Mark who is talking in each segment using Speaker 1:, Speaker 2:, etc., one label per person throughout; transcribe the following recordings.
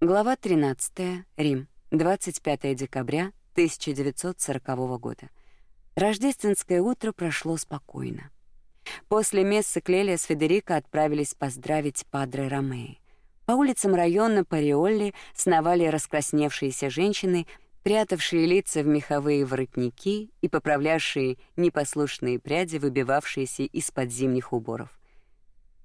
Speaker 1: Глава 13. Рим. 25 декабря 1940 года. Рождественское утро прошло спокойно. После мессы Клелия с Федерико отправились поздравить Падре Ромеи. По улицам района Париолли сновали раскрасневшиеся женщины, прятавшие лица в меховые воротники и поправлявшие непослушные пряди, выбивавшиеся из-под зимних уборов.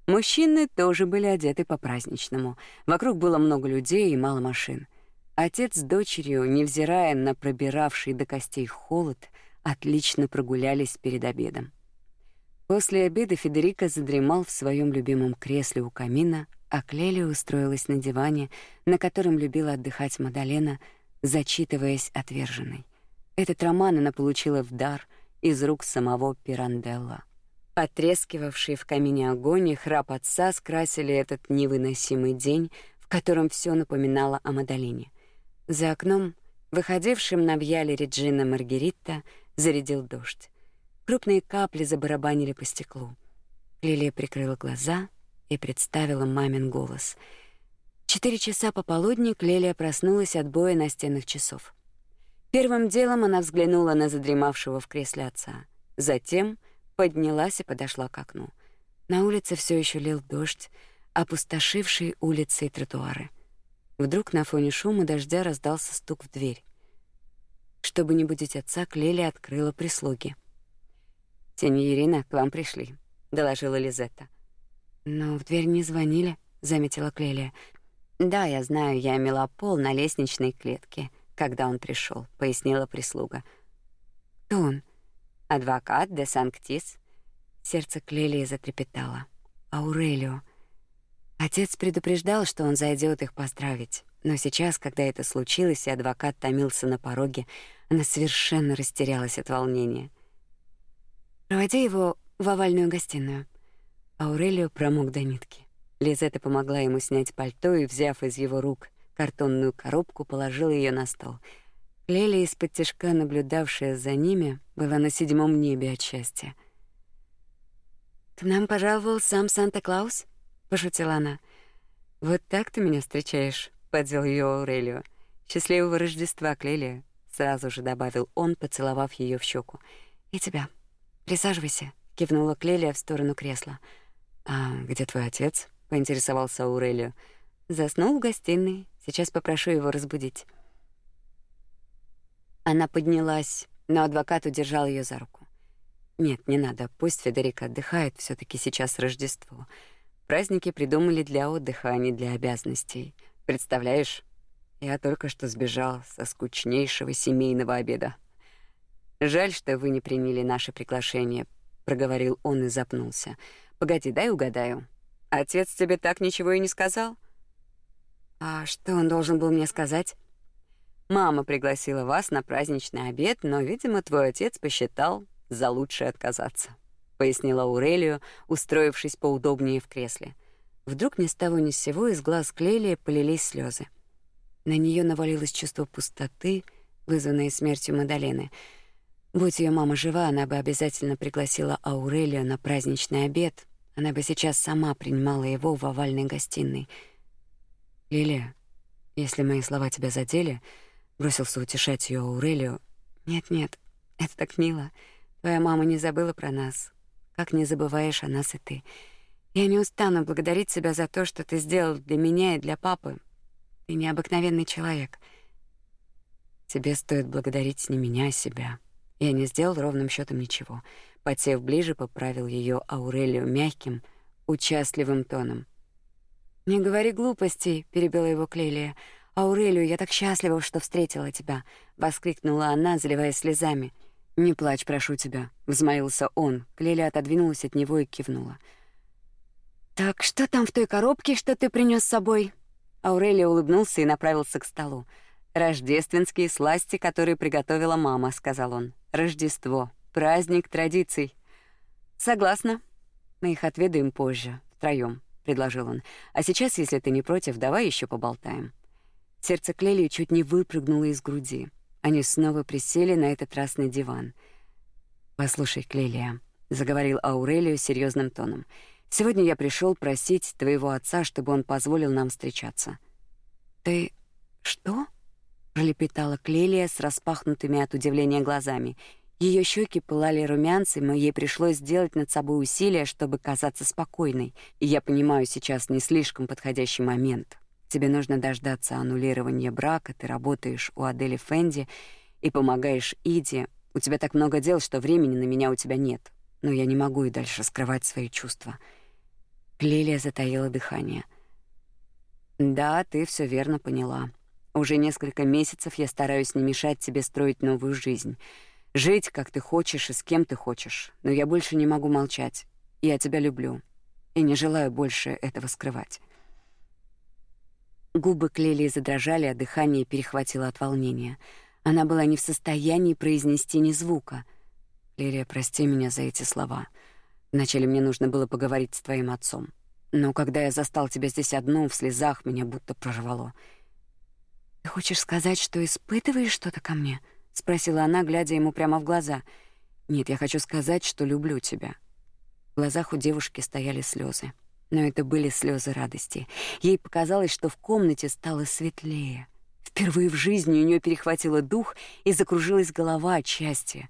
Speaker 1: Мужчины тоже были одеты по-праздничному. Вокруг было много людей и мало машин. Отец с дочерью, невзирая на пробиравший до костей холод, отлично прогулялись перед обедом. После обеда Федерико задремал в своем любимом кресле у камина, а Клелия устроилась на диване, на котором любила отдыхать Мадалена, зачитываясь отверженной. Этот роман она получила в дар из рук самого Пиранделла. Потрескивавший в камине огонь и храп отца скрасили этот невыносимый день, в котором все напоминало о Мадалине. За окном, выходившим на Вьяле Реджина Маргарита, зарядил дождь. Крупные капли забарабанили по стеклу. Лилия прикрыла глаза и представила мамин голос. Четыре часа пополудни Лилия проснулась от боя настенных часов. Первым делом она взглянула на задремавшего в кресле отца. Затем — поднялась и подошла к окну. На улице все еще лил дождь, опустошивший улицы и тротуары. Вдруг на фоне шума дождя раздался стук в дверь. Чтобы не будить отца, Клели открыла прислуги. «Сеньорина, к вам пришли», — доложила Лизетта. «Но в дверь не звонили», — заметила Клелия. «Да, я знаю, я мела пол на лестничной клетке, когда он пришел, пояснила прислуга. «Кто он?» Адвокат де Санктис. Сердце Клелии затрепетало. Аурелио. Отец предупреждал, что он зайдет их поздравить. Но сейчас, когда это случилось, и адвокат томился на пороге, она совершенно растерялась от волнения. «Проводи его в овальную гостиную». Аурелио промок до нитки. Лизетта помогла ему снять пальто и, взяв из его рук картонную коробку, положила ее на стол — Леля, из-под тяжка наблюдавшая за ними, была на седьмом небе от счастья. «К нам пожаловал сам Санта-Клаус?» — пошутила она. «Вот так ты меня встречаешь?» — поддел ее Аурелио. «Счастливого Рождества, Клелия!» — сразу же добавил он, поцеловав ее в щеку. «И тебя. Присаживайся», — кивнула Клелия в сторону кресла. «А где твой отец?» — поинтересовался Аурелио. «Заснул в гостиной. Сейчас попрошу его разбудить». Она поднялась, но адвокат удержал ее за руку. Нет, не надо, пусть Федерика отдыхает, все таки сейчас Рождество. Праздники придумали для отдыха, а не для обязанностей. Представляешь, я только что сбежал со скучнейшего семейного обеда. Жаль, что вы не приняли наше приглашение, проговорил он и запнулся. Погоди, дай угадаю. Отец тебе так ничего и не сказал? А что он должен был мне сказать? Мама пригласила вас на праздничный обед, но, видимо, твой отец посчитал за лучшее отказаться», — пояснила Аурелию, устроившись поудобнее в кресле. Вдруг ни с того ни с сего из глаз Клелии полились слезы. На нее навалилось чувство пустоты, вызванное смертью Мадалены. Будь ее мама жива, она бы обязательно пригласила Аурелию на праздничный обед. Она бы сейчас сама принимала его в овальной гостиной. «Лилия, если мои слова тебя задели, Бросился утешать ее Аурелио. «Нет-нет, это так мило. Твоя мама не забыла про нас. Как не забываешь о нас и ты. Я не устану благодарить тебя за то, что ты сделал для меня и для папы. Ты необыкновенный человек. Тебе стоит благодарить не меня, а себя. Я не сделал ровным счетом ничего. Подсев ближе, поправил ее Аурелио мягким, участливым тоном. «Не говори глупостей», — перебила его Клелия. «Аурелию, я так счастлива, что встретила тебя!» — воскликнула она, заливаясь слезами. «Не плачь, прошу тебя», — взмолился он. Клеля отодвинулась от него и кивнула. «Так что там в той коробке, что ты принес с собой?» Аурелия улыбнулся и направился к столу. «Рождественские сласти, которые приготовила мама», — сказал он. «Рождество. Праздник традиций». «Согласна. Мы их отведаем позже, втроём», — предложил он. «А сейчас, если ты не против, давай еще поболтаем». Сердце Клелии чуть не выпрыгнуло из груди. Они снова присели на этот раз на диван. «Послушай, Клелия», — заговорил Аурелио серьезным тоном, «сегодня я пришел просить твоего отца, чтобы он позволил нам встречаться». Ты что? пролепетала Клелия с распахнутыми от удивления глазами. Ее щеки пылали румянцем, и ей пришлось сделать над собой усилие, чтобы казаться спокойной. И я понимаю, сейчас не слишком подходящий момент. Тебе нужно дождаться аннулирования брака, ты работаешь у Адели Фенди и помогаешь Иде. У тебя так много дел, что времени на меня у тебя нет. Но я не могу и дальше скрывать свои чувства. Клелия затаила дыхание. Да, ты все верно поняла. Уже несколько месяцев я стараюсь не мешать тебе строить новую жизнь. Жить, как ты хочешь и с кем ты хочешь. Но я больше не могу молчать. Я тебя люблю. И не желаю больше этого скрывать. Губы Клелии задрожали, а дыхание перехватило от волнения. Она была не в состоянии произнести ни звука. «Лилия, прости меня за эти слова. Вначале мне нужно было поговорить с твоим отцом. Но когда я застал тебя здесь одну, в слезах меня будто прорвало. Ты хочешь сказать, что испытываешь что-то ко мне? спросила она, глядя ему прямо в глаза. Нет, я хочу сказать, что люблю тебя. В глазах у девушки стояли слезы, но это были слезы радости. Ей показалось, что в комнате стало светлее. Впервые в жизни у нее перехватило дух и закружилась голова от счастья.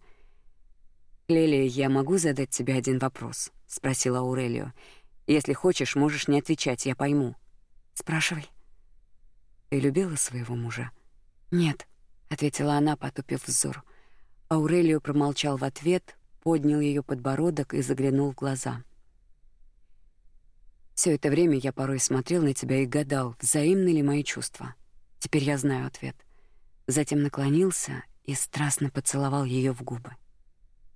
Speaker 1: «Лелия, я могу задать тебе один вопрос?» — спросила Аурелио. «Если хочешь, можешь не отвечать, я пойму». «Спрашивай». Ты любила своего мужа? Нет, ответила она, потупив взор. Аурелио промолчал в ответ, поднял ее подбородок и заглянул в глаза. Все это время я порой смотрел на тебя и гадал, взаимны ли мои чувства. Теперь я знаю ответ. Затем наклонился и страстно поцеловал ее в губы.